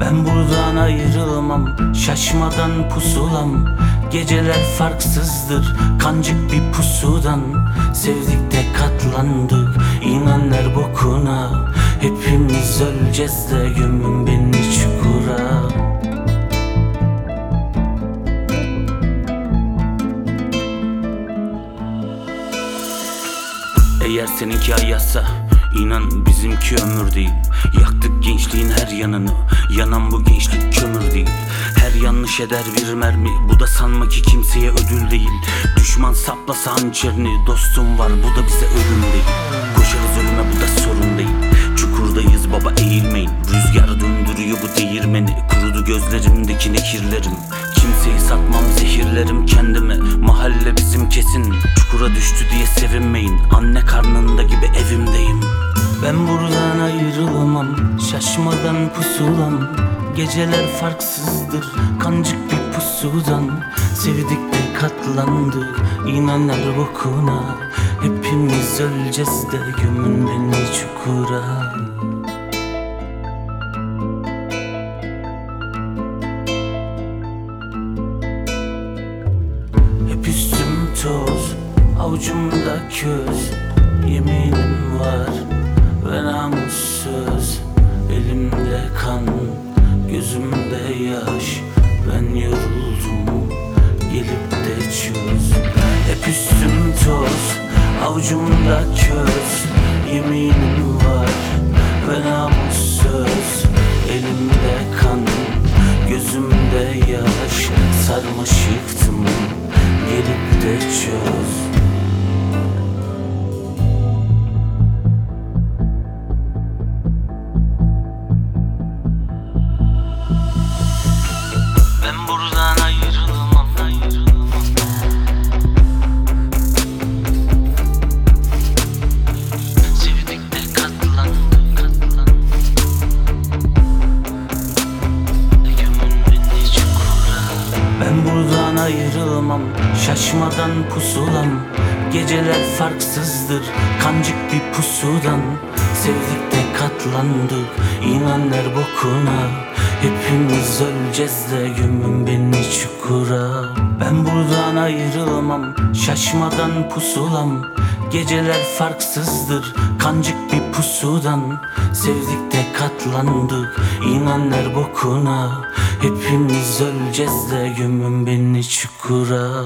Ben buradan ayrılmam Şaşmadan pusulam. Geceler farksızdır Kancık bir pusudan. Sevdik de katlandık İnanlar bokuna. Hepimiz öleceğiz de Gömün beni çukura. Eğer seninki ayazsa inan bizimki ömür değil. Yaktık gençliğin her yanını. Yanan bu gençlik kömür değil. Her yanlış eder bir mermi. Bu da sanma ki kimseye ödül değil. Düşman saplasa hançerini. Dostum var bu da bize ölüm değil. Koşarız ölüme bu da sorun değil. Çukurdayız baba eğilmeyin. Rüzgar döndürüyor bu değirmeni. Kurudu gözlerimdeki nekirlerim Kimseyi satmam zehirlerim kendime. Mahalle bizim kesin Çukura düştü diye sevinmeyin. Anne karnında gibi evimdeyim. Ben buradan ayrılamam Şaşmadan pusulam. Geceler farksızdır Kancık bir pusudan. Sevdik de katlandık İnanlar bokuna. Hepimiz öleceğiz de Gömün beni çukura avucumda köz Yeminim var ve namussuz. Elimde kan, gözümde yaş. Ben yoruldum, gelip de çöz. Hep üstüm toz, avucumda köz Yeminim var ayrılmam, şaşmadan pusulam. Geceler farksızdır, kancık bir pusudan. Sevdik de katlandık, inanlar bokuna. Hepimiz öleceğiz de gömün beni çukura Ben buradan ayrılmam Şaşmadan pusulam Geceler farksızdır Kancık bir pusudan Sevdik de katlandık İnanlar bokuna Hepimiz öleceğiz de gömün beni çukura